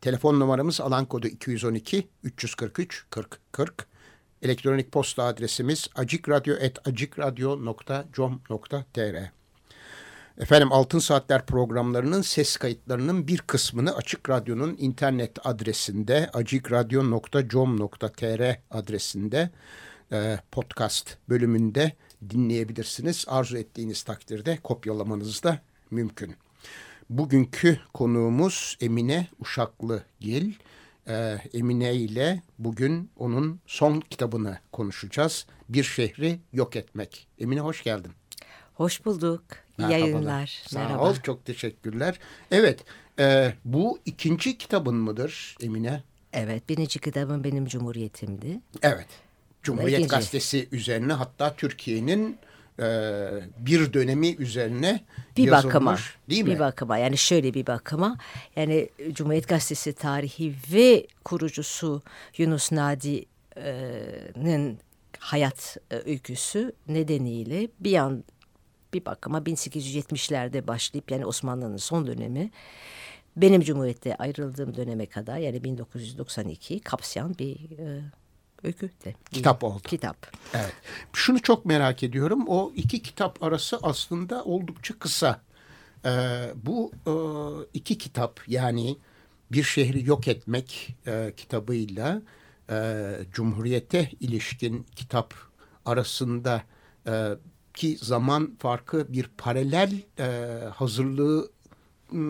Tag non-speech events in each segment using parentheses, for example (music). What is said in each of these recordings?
Telefon numaramız alan kodu 212 343 40 40. Elektronik posta adresimiz acikradyo.com.tr Efendim Altın Saatler programlarının ses kayıtlarının bir kısmını Açık Radyo'nun internet adresinde acikradyo.com.tr adresinde e, podcast bölümünde dinleyebilirsiniz. Arzu ettiğiniz takdirde kopyalamanız da mümkün. Bugünkü konuğumuz Emine Uşaklıgil. Ee, Emine ile bugün onun son kitabını konuşacağız. Bir şehri yok etmek. Emine hoş geldin. Hoş bulduk. İyi yayınlar. Sağ Merhaba. ol, çok teşekkürler. Evet, e, bu ikinci kitabın mıdır Emine? Evet, birinci kitabım benim Cumhuriyetimdi. Evet. Cumhuriyet İkinci. Gazetesi üzerine hatta Türkiye'nin e, bir dönemi üzerine Bir yazılmış, bakıma, değil mi? bir bakıma yani şöyle bir bakıma yani Cumhuriyet Gazetesi tarihi ve kurucusu Yunus Nadi'nin hayat e, öyküsü nedeniyle bir an bir bakıma 1870'lerde başlayıp yani Osmanlı'nın son dönemi benim Cumhuriyet'te ayrıldığım döneme kadar yani 1992 kapsayan bir e, öykü de. Kitap oldu. Kitap. Evet. Şunu çok merak ediyorum. O iki kitap arası aslında oldukça kısa. Ee, bu e, iki kitap yani Bir Şehri Yok Etmek e, kitabıyla e, Cumhuriyete ilişkin kitap arasında e, ki zaman farkı bir paralel e, hazırlığı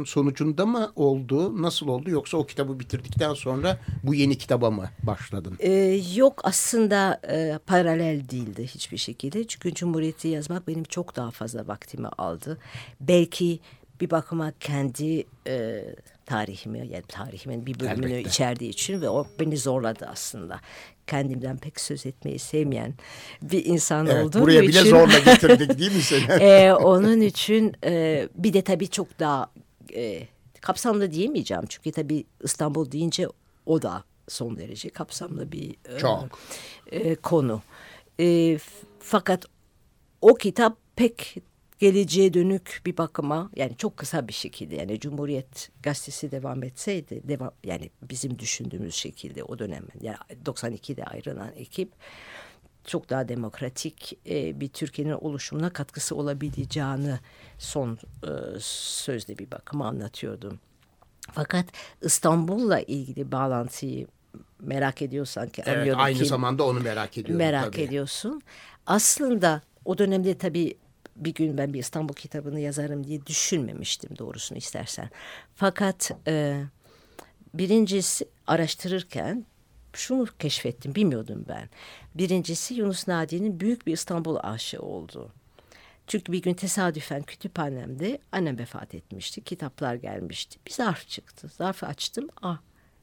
sonucunda mı oldu? Nasıl oldu? Yoksa o kitabı bitirdikten sonra bu yeni kitaba mı başladın? Ee, yok aslında e, paralel değildi hiçbir şekilde. Çünkü Cumhuriyeti yazmak benim çok daha fazla vaktimi aldı. Belki bir bakıma kendi e, tarihimi yani tarihimin bir bölümünü Elbette. içerdiği için ve o beni zorladı aslında. Kendimden pek söz etmeyi sevmeyen bir insan Evet, olduğum buraya için. bile zorla getirdik değil mi (laughs) seni? Ee, onun için e, bir de tabii çok daha e, kapsamlı diyemeyeceğim. Çünkü tabii İstanbul deyince o da son derece kapsamlı bir e, Çok. e, konu. E, fakat o kitap pek geleceğe dönük bir bakıma yani çok kısa bir şekilde yani Cumhuriyet gazetesi devam etseydi devam yani bizim düşündüğümüz şekilde o dönem yani 92'de ayrılan ekip çok daha demokratik e, bir Türkiye'nin oluşumuna katkısı olabileceğini son e, sözde bir bakıma anlatıyordum. Fakat İstanbul'la ilgili bağlantıyı merak ediyorsan ki Evet, aynı ki zamanda onu merak ediyorum. merak tabii. ediyorsun. Aslında o dönemde tabii bir gün ben bir İstanbul kitabını yazarım diye düşünmemiştim doğrusunu istersen. Fakat e, birincisi araştırırken şunu keşfettim bilmiyordum ben. Birincisi Yunus Nadi'nin büyük bir İstanbul aşığı olduğu. Çünkü bir gün tesadüfen kütüphanemde annem vefat etmişti. Kitaplar gelmişti. Bir zarf çıktı. Zarfı açtım. Ah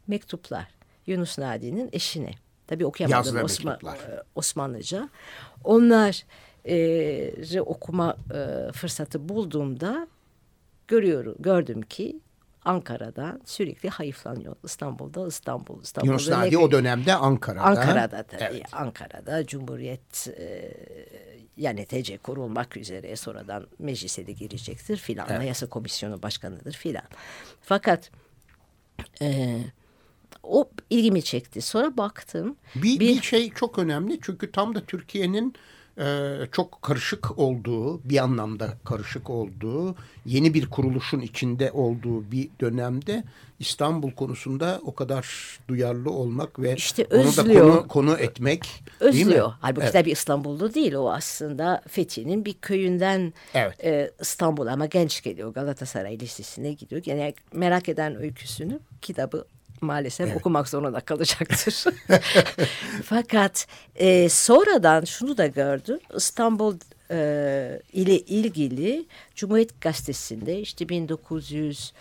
mektuplar. Yunus Nadi'nin eşine. Tabii okuyamadım Osman, e, Osmanlıca. Onlar e, okuma e, fırsatı bulduğumda görüyorum, gördüm ki Ankara'dan sürekli hayıflanıyor. İstanbul'da, İstanbul, İstanbul'da. Yunus Nadi o dönemde Ankara'da. Ankara'da tabii. Evet. Ankara'da Cumhuriyet e, yani TC kurulmak üzere sonradan meclise de girecektir filan. Evet. Anayasa Komisyonu Başkanı'dır filan. Fakat e, o ilgimi çekti. Sonra baktım. Bir, bir şey çok önemli çünkü tam da Türkiye'nin e, çok karışık olduğu, bir anlamda karışık olduğu, yeni bir kuruluşun içinde olduğu bir dönemde İstanbul konusunda o kadar duyarlı olmak ve İşte onu da özlüyor. konu, konu etmek değil mi? Özlüyor. Halbuki Evet. tabii İstanbullu değil. O aslında Fethi'nin bir köyünden Evet. e, İstanbul'a ama genç geliyor. Galatasaray Lisesi'ne gidiyor. Yani merak eden öyküsünü kitabı maalesef okumak zorunda kalacaktır. (laughs) Fakat e, sonradan şunu da gördüm. İstanbul e, ile ilgili Cumhuriyet Gazetesi'nde işte 1900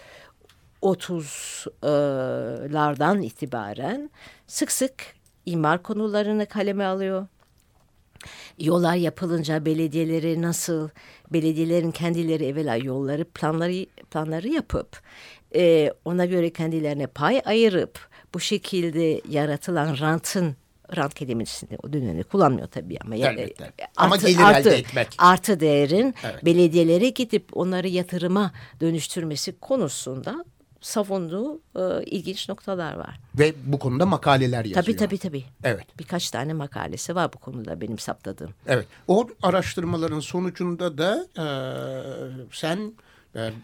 30'lardan itibaren sık sık imar konularını kaleme alıyor. Yollar yapılınca belediyeleri nasıl, belediyelerin kendileri evvela yolları planları planları yapıp e, ona göre kendilerine pay ayırıp bu şekilde yaratılan rantın rant kelimesini o dönemde kullanmıyor tabii ama Elbette. Ama gelir elde etmek. Artı değerin Evet. belediyelere gidip onları yatırıma dönüştürmesi konusunda savunduğu e, ilginç noktalar var. Ve bu konuda makaleler yazıyor. Tabii tabii tabii. Evet. Birkaç tane makalesi var bu konuda benim saptadığım. Evet. O araştırmaların sonucunda da e, sen e,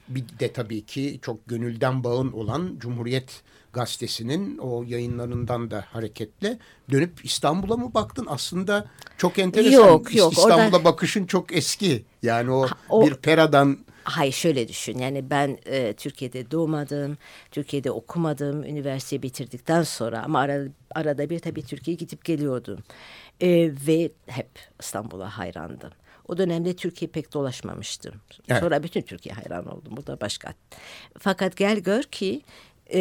bir de tabii ki çok gönülden bağın olan Cumhuriyet Gazetesi'nin o yayınlarından da hareketle dönüp İstanbul'a mı baktın? Aslında çok enteresan. Yok, yok, İstanbul'a orada- bakışın çok eski. Yani o, o- bir peradan Hayır şöyle düşün yani ben e, Türkiye'de doğmadım, Türkiye'de okumadım, üniversiteyi bitirdikten sonra ama arada, arada bir tabii Türkiye'ye gidip geliyordum. E, ve hep İstanbul'a hayrandım. O dönemde Türkiye pek dolaşmamıştım. Evet. Sonra bütün Türkiye hayran oldum. Bu da başka. Fakat gel gör ki e,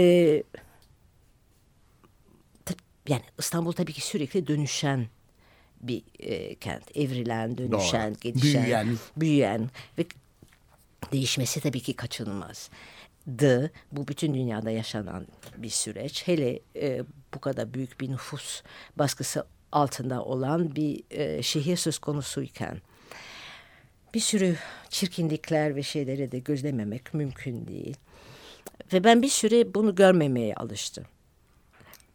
yani İstanbul tabii ki sürekli dönüşen bir e, kent. Evrilen, dönüşen, Doğru. gelişen, Büyüyen. büyüyen ve değişmesi tabii ki kaçınılmaz. D, bu bütün dünyada yaşanan bir süreç. Hele e, bu kadar büyük bir nüfus baskısı altında olan bir e, şehir söz konusuyken bir sürü çirkinlikler ve şeyleri de gözlememek mümkün değil. Ve ben bir süre bunu görmemeye alıştım.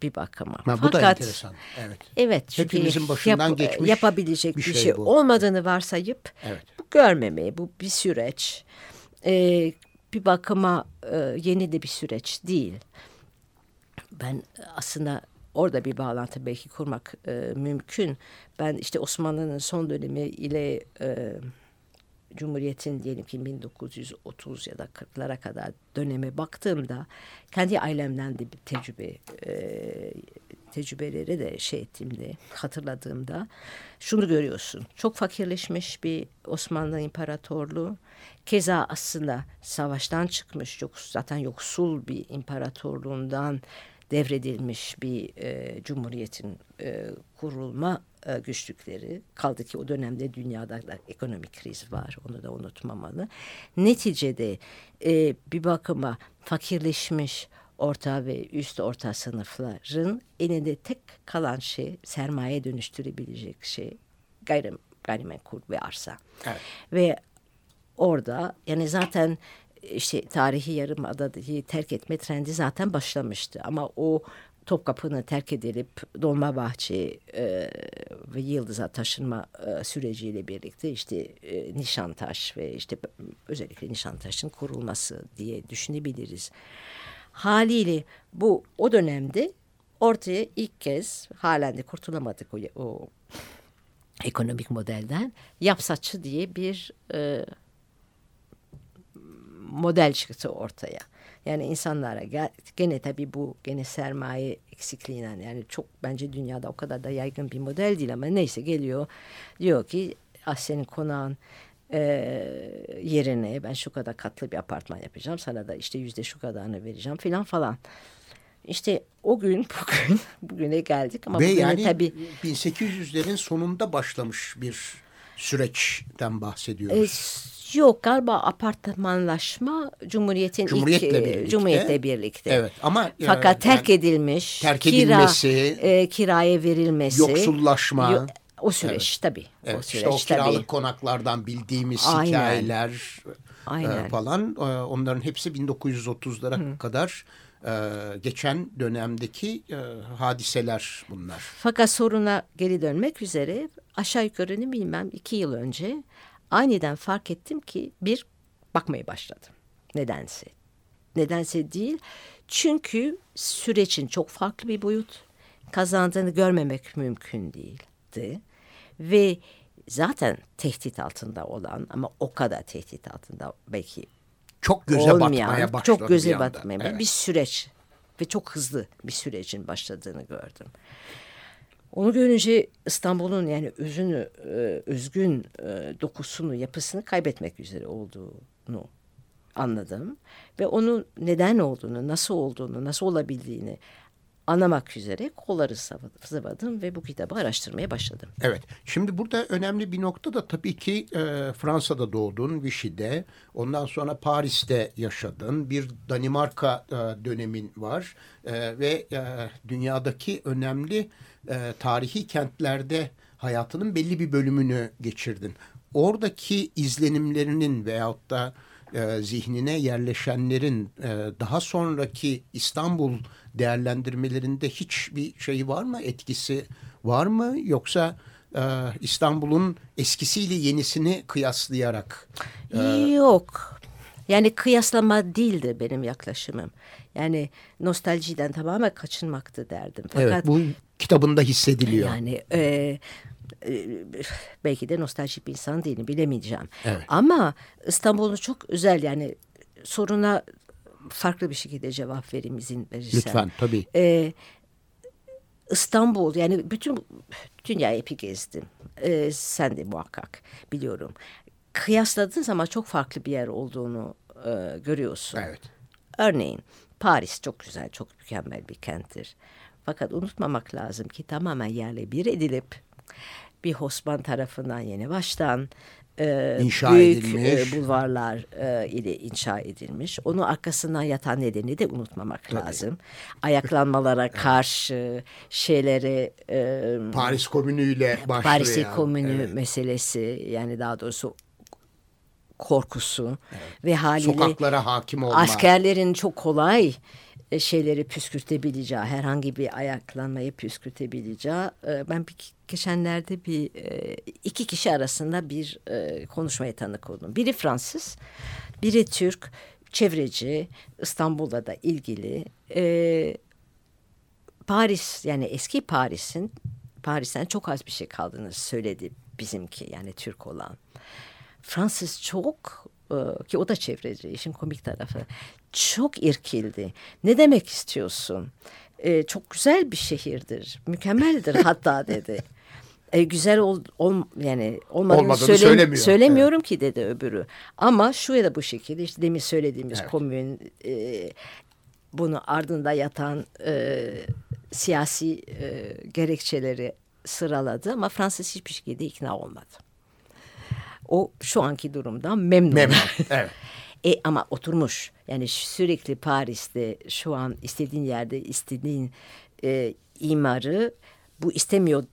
Bir bakıma. Ha, bu da enteresan. Evet. Evet. çünkü Hepimizin başından geçmiş Yapabilecek bir şey şey, bu. olmadığını varsayıp Evet. bu görmemeye, bu bir süreç. Ee, bir bakıma e, yeni de bir süreç değil. Ben aslında orada bir bağlantı belki kurmak e, mümkün. Ben işte Osmanlı'nın son dönemi ile e, Cumhuriyet'in diyelim ki 1930 ya da 40'lara kadar döneme baktığımda kendi ailemden de bir tecrübe e, tecrübeleri de şey ettiğimde hatırladığımda şunu görüyorsun. Çok fakirleşmiş bir Osmanlı İmparatorluğu. Keza aslında savaştan çıkmış yok zaten yoksul bir imparatorluğundan devredilmiş bir e, cumhuriyetin e, kurulma e, güçlükleri kaldı ki o dönemde dünyada da ekonomik kriz var onu da unutmamalı. Neticede e, bir bakıma fakirleşmiş orta ve üst orta sınıfların elinde tek kalan şey sermaye dönüştürebilecek şey gayrim, gayrimenkul ve arsa. Evet. Ve orada yani zaten işte tarihi yarımadayı terk etme trendi zaten başlamıştı. Ama o Topkapı'nı terk edilip Dolmabahçe e, ve Yıldız'a taşınma e, süreciyle birlikte işte e, Nişantaş ve işte özellikle Nişantaş'ın kurulması diye düşünebiliriz. Haliyle bu o dönemde ortaya ilk kez halen de kurtulamadık o, o ekonomik modelden yapsatçı diye bir e, model çıktı ortaya. Yani insanlara gene tabii bu gene sermaye eksikliğinden yani çok bence dünyada o kadar da yaygın bir model değil ama neyse geliyor diyor ki ah senin konağın e, yerine ben şu kadar katlı bir apartman yapacağım sana da işte yüzde şu kadarını vereceğim filan falan. İşte o gün (laughs) bugün bugüne geldik ama Ve bugüne yani tabii 1800'lerin sonunda başlamış bir süreçten e, bahsediyoruz. Yok galiba apartmanlaşma Cumhuriyet'in Cumhuriyetle ilk, e, birlikte. Cumhuriyetle birlikte. Evet ama e, Fakat terk yani edilmiş, terk kira, edilmesi, e, kiraya verilmesi, yoksullaşma. yo- o süreç tabii. Evet, o işte süreç o kiralık tabii. konaklardan bildiğimiz Aynen. hikayeler e, Aynen. falan e, onların hepsi 1930'lara kadar e, geçen dönemdeki e, hadiseler bunlar. Fakat soruna geri dönmek üzere aşağı yukarı ne bilmem iki yıl önce aniden fark ettim ki bir bakmaya başladım. Nedense. Nedense değil. Çünkü sürecin çok farklı bir boyut kazandığını görmemek mümkün değildi. Ve zaten tehdit altında olan ama o kadar tehdit altında belki Çok göze olmayan, batmaya başladı çok göze bir batmaya Evet. bir süreç ve çok hızlı bir sürecin başladığını gördüm. Onu görünce İstanbul'un yani özünü, e, özgün e, dokusunu, yapısını kaybetmek üzere olduğunu anladım. Ve onun neden olduğunu, nasıl olduğunu, nasıl olabildiğini anlamak üzere kolları sıvadım ve bu kitabı araştırmaya başladım. Evet. Şimdi burada önemli bir nokta da tabii ki e, Fransa'da doğdun, Vichy'de. Ondan sonra Paris'te yaşadın. Bir Danimarka e, dönemin var. E, ve e, dünyadaki önemli e, tarihi kentlerde hayatının belli bir bölümünü geçirdin. Oradaki izlenimlerinin veyahut da e, zihnine yerleşenlerin e, daha sonraki İstanbul değerlendirmelerinde hiçbir şey var mı? Etkisi var mı? Yoksa e, İstanbul'un eskisiyle yenisini kıyaslayarak? E... Yok. Yani kıyaslama değildi benim yaklaşımım. Yani nostaljiden tamamen kaçınmaktı derdim. Fakat, evet bu kitabında hissediliyor. Yani e, e, belki de nostaljik bir insan değilim bilemeyeceğim. Evet. Ama İstanbul'un çok özel yani soruna farklı bir şekilde cevap vereyim izin verirsen. Lütfen tabii. Ee, İstanbul yani bütün dünyayı epi gezdim. Ee, sen de muhakkak biliyorum. Kıyasladığın zaman çok farklı bir yer olduğunu e, görüyorsun. Evet. Örneğin Paris çok güzel, çok mükemmel bir kenttir. Fakat unutmamak lazım ki tamamen yerle bir edilip bir Osman tarafından yeni baştan e, inşa büyük edilmiş. E, bulvarlar e, ile inşa edilmiş. Onun arkasından yatan nedeni de unutmamak Tabii. lazım. Ayaklanmalara (laughs) karşı şeyleri e, Paris Komünü'yle başlıyor. Paris Komünü evet. meselesi yani daha doğrusu korkusu evet. ve haliyle sokaklara hakim olma. Askerlerin çok kolay e, şeyleri püskürtebileceği, herhangi bir ayaklanmayı püskürtebileceği. E, ben bir, geçenlerde bir e, iki kişi arasında bir konuşmaya tanık oldum. Biri Fransız, biri Türk, çevreci, İstanbul'da da ilgili. Paris yani eski Paris'in Paris'ten çok az bir şey kaldığını söyledi bizimki yani Türk olan. Fransız çok ki o da çevreci işin komik tarafı çok irkildi. Ne demek istiyorsun? Ee, çok güzel bir şehirdir. Mükemmeldir hatta (laughs) dedi. E, güzel ol, ol yani olmadığını söyle, söylemiyor. söylemiyorum evet. ki dedi öbürü. Ama şu ya da bu şekilde işte demin söylediğimiz evet. komün e, bunu ardında yatan e, siyasi e, gerekçeleri sıraladı ama Fransız hiçbir şekilde ikna olmadı. O şu anki durumdan memnun. Memnun, evet. (laughs) E ama oturmuş. Yani sürekli Paris'te şu an istediğin yerde istediğin e, imarı bu istemiyor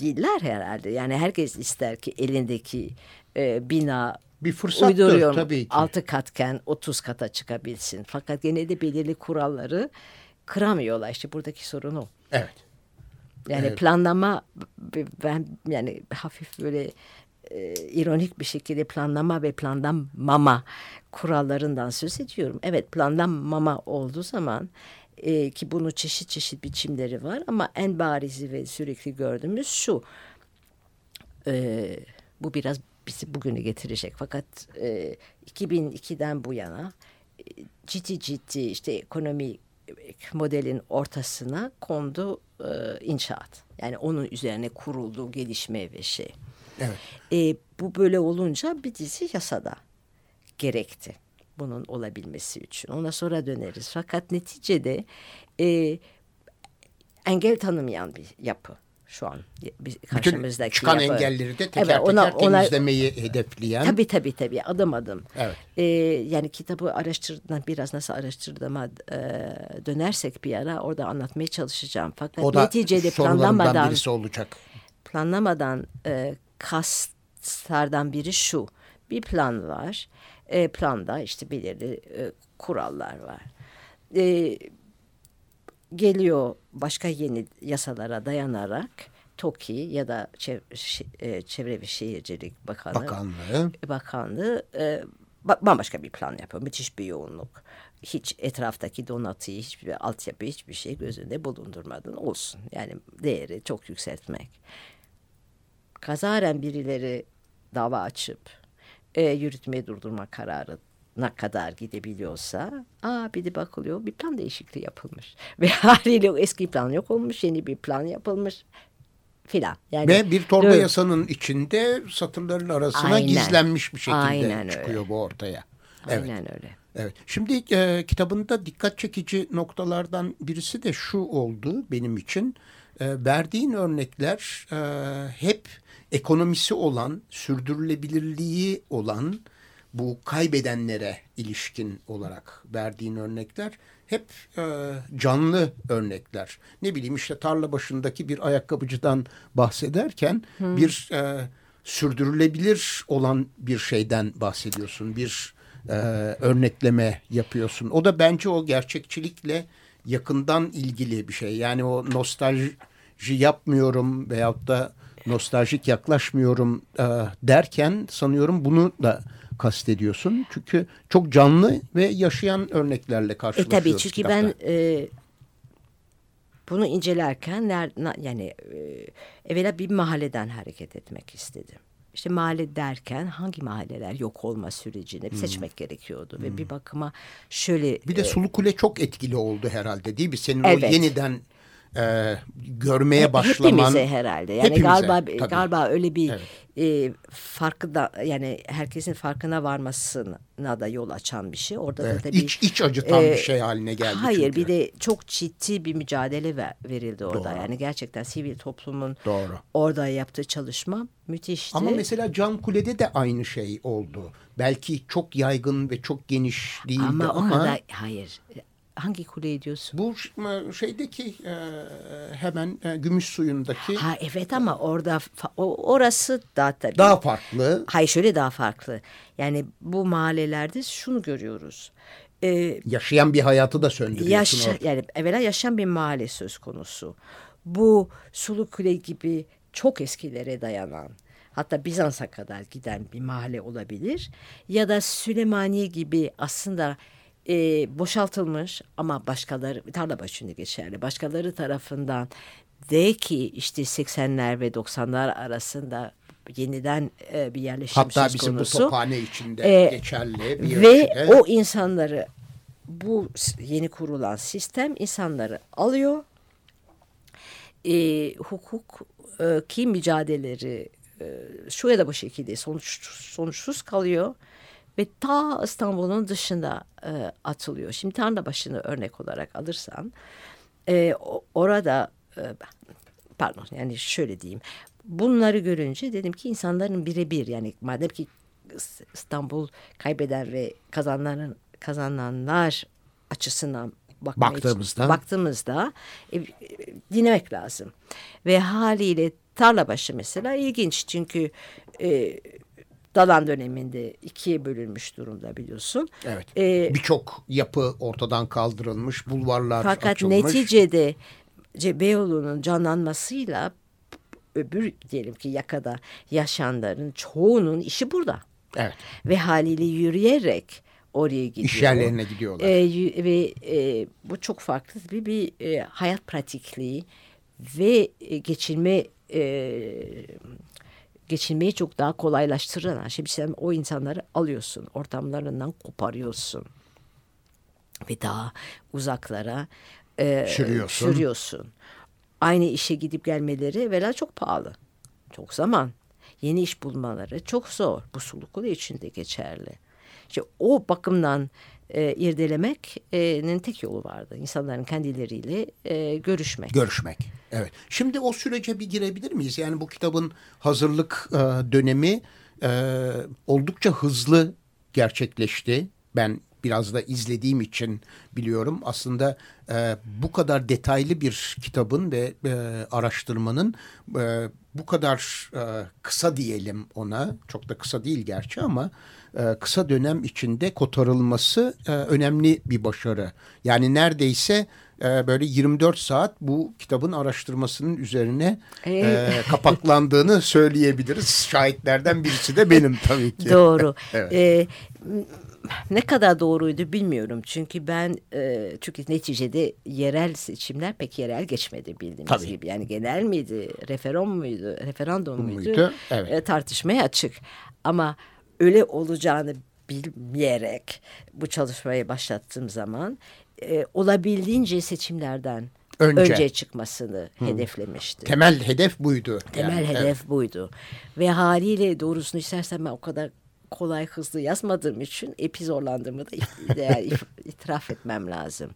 değiller herhalde. Yani herkes ister ki elindeki e, bina bir fırsattır tabii ki. 6 katken 30 kata çıkabilsin. Fakat gene de belirli kuralları kıramıyorlar. İşte buradaki sorun o. Evet. Yani evet. planlama ben yani hafif böyle e, ironik bir şekilde planlama ve planlanmama kurallarından söz ediyorum. Evet planlanmama olduğu zaman e, ki bunun çeşit çeşit biçimleri var ama en barizi ve sürekli gördüğümüz şu. E, bu biraz bizi bugüne getirecek. Fakat e, 2002'den bu yana e, ciddi ciddi işte ekonomi modelin ortasına kondu e, inşaat. Yani onun üzerine kuruldu gelişme ve şey. Evet. E, bu böyle olunca bir dizi yasada gerekti bunun olabilmesi için. Ona sonra döneriz. Fakat neticede e, engel tanımayan bir yapı şu an karşımızdaki Bütün çıkan yapı. engelleri de teker evet, ona, teker temizlemeyi ona, hedefleyen. Tabii tabii tabii adım adım. Evet. Ee, yani kitabı araştırdığında biraz nasıl araştırdığıma e, dönersek bir ara orada anlatmaya çalışacağım. Fakat o da neticede planlamadan birisi olacak. Planlamadan e, kastlardan biri şu. Bir plan var. E, planda işte belirli e, kurallar var. E, geliyor başka yeni yasalara dayanarak TOKİ ya da e, Çevre ve Şehircilik Bakanı, Bakanlığı, Bakanlığı e, bambaşka bir plan yapıyor. Müthiş bir yoğunluk. Hiç etraftaki donatıyı, hiçbir altyapı, hiçbir şey gözünde bulundurmadan olsun. Yani değeri çok yükseltmek kazaren birileri dava açıp e, yürütmeyi durdurma kararına kadar gidebiliyorsa aa bir de bakılıyor bir plan değişikliği yapılmış. (laughs) Ve haliyle eski plan yok olmuş yeni bir plan yapılmış filan. Yani Ve bir torba dört... yasanın içinde satırların arasına Aynen. gizlenmiş bir şekilde Aynen çıkıyor öyle. bu ortaya. Evet. Aynen öyle. Evet. Şimdi e, kitabında dikkat çekici noktalardan birisi de şu oldu benim için. E, verdiğin örnekler e, hep ekonomisi olan, sürdürülebilirliği olan bu kaybedenlere ilişkin olarak verdiğin örnekler hep e, canlı örnekler. Ne bileyim işte tarla başındaki bir ayakkabıcıdan bahsederken bir e, sürdürülebilir olan bir şeyden bahsediyorsun. Bir e, örnekleme yapıyorsun. O da bence o gerçekçilikle yakından ilgili bir şey. Yani o nostalji yapmıyorum veyahut da nostaljik yaklaşmıyorum e, derken sanıyorum bunu da kastediyorsun. Çünkü çok canlı ve yaşayan örneklerle E karşılaşıyoruz. tabii çünkü kitapta. ben e, bunu incelerken ner, yani e, evvela bir mahalleden hareket etmek istedim. İşte mahalle derken hangi mahalleler yok olma sürecini Hmm. seçmek gerekiyordu ve bir bakıma şöyle Bir de e, Sulu Kule çok etkili oldu herhalde değil mi? Senin Evet. o yeniden e, görmeye başlaman. Hepimize herhalde. Yani Hepimize, galiba tabii. galiba öyle bir Evet. e, farkı da yani herkesin farkına varmasına da yol açan bir şey. Orada Evet, da tabii iç- iç acıtan bir e, şey haline geldi Hayır çünkü. bir de çok ciddi bir mücadele ver- verildi orada. Doğru. Yani gerçekten sivil toplumun Doğru. orada yaptığı çalışma müthişti. Ama mesela Can Kule'de de aynı şey oldu. Belki çok yaygın ve çok geniş değildi ama, ama, o kadar hayır. Hangi kuleyi diyorsun? bu şeydeki e, hemen e, gümüş suyundaki Ha evet ama orada orası da tabii. daha farklı. Hayır şöyle daha farklı. Yani bu mahallelerde şunu görüyoruz. Ee, Yaşayan bir hayatı da söndürüyorsun yaşa, orada. yani evvela yaşayan bir mahalle söz konusu. Bu Sulu Kule gibi çok eskilere dayanan hatta Bizans'a kadar giden bir mahalle olabilir. Ya da Süleymaniye gibi aslında e, boşaltılmış ama başkaları tarla başında geçerli. Başkaları tarafından de ki işte 80'ler ve 90'lar arasında yeniden e, bir yerleşim Hatta söz bizim konusu. bu tophane içinde Ee, geçerli bir Ve ölçüde. o insanları bu yeni kurulan sistem insanları alıyor. E, hukuk e, ki mücadeleleri e, şu ya da bu şekilde sonuç, sonuçsuz kalıyor ve ta İstanbul'un dışında e, atılıyor. Şimdi Tarlabaşı'nı örnek olarak alırsan e, orada e, pardon yani şöyle diyeyim bunları görünce dedim ki insanların birebir yani madem ki İstanbul kaybeden ve kazananların kazananlar açısından Baktığımızda. baktığımızda e, dinlemek lazım. Ve haliyle Tarlabaşı mesela ilginç çünkü e, Dalan döneminde ikiye bölünmüş durumda biliyorsun. Evet. E, Birçok yapı ortadan kaldırılmış, bulvarlar fakat açılmış. neticede Ce- Beyoğlu'nun canlanmasıyla öbür diyelim ki yakada yaşayanların çoğunun işi burada. Evet. Ve haliyle yürüyerek oraya gidiyor. İş yerlerine gidiyorlar. Ee, ve e, bu çok farklı bir, bir e, hayat pratikliği ve e, geçirme e, geçirmeyi çok daha kolaylaştıran. Şimdi sen o insanları alıyorsun, ortamlarından koparıyorsun ve daha uzaklara e, Sürüyorsun. sürüyorsun. Aynı işe gidip gelmeleri evvela çok pahalı. Çok zaman. Yeni iş bulmaları çok zor. Bu suluklu için de geçerli. İşte o bakımdan e, irdelemenin tek yolu vardı. İnsanların kendileriyle e, görüşmek. Görüşmek. Evet. Şimdi o sürece bir girebilir miyiz? Yani bu kitabın hazırlık e, dönemi e, oldukça hızlı gerçekleşti. Ben biraz da izlediğim için biliyorum. Aslında e, bu kadar detaylı bir kitabın ve e, araştırmanın e, bu kadar e, kısa diyelim ona, çok da kısa değil gerçi ama kısa dönem içinde kotarılması e, önemli bir başarı. Yani neredeyse e, böyle 24 saat bu kitabın araştırmasının üzerine e, Evet. (laughs) kapaklandığını söyleyebiliriz. Şahitlerden birisi de benim tabii ki. Doğru. (laughs) Evet. Ee, ne kadar doğruydu bilmiyorum. Çünkü ben e, çünkü neticede yerel seçimler pek yerel geçmedi bildiğimiz Tabii. gibi. Yani genel miydi, referandum muydu, referandum muydu, Muydu? Evet. e, tartışmaya açık. Ama öyle olacağını bilmeyerek bu çalışmayı başlattığım zaman e, olabildiğince seçimlerden Önce. önce, çıkmasını hedeflemiştim. Temel hedef buydu. Temel Yani, hedef evet. buydu. Ve haliyle doğrusunu istersen ben o kadar kolay hızlı yazmadığım için epi zorlandığımı da (laughs) if- itiraf etmem lazım.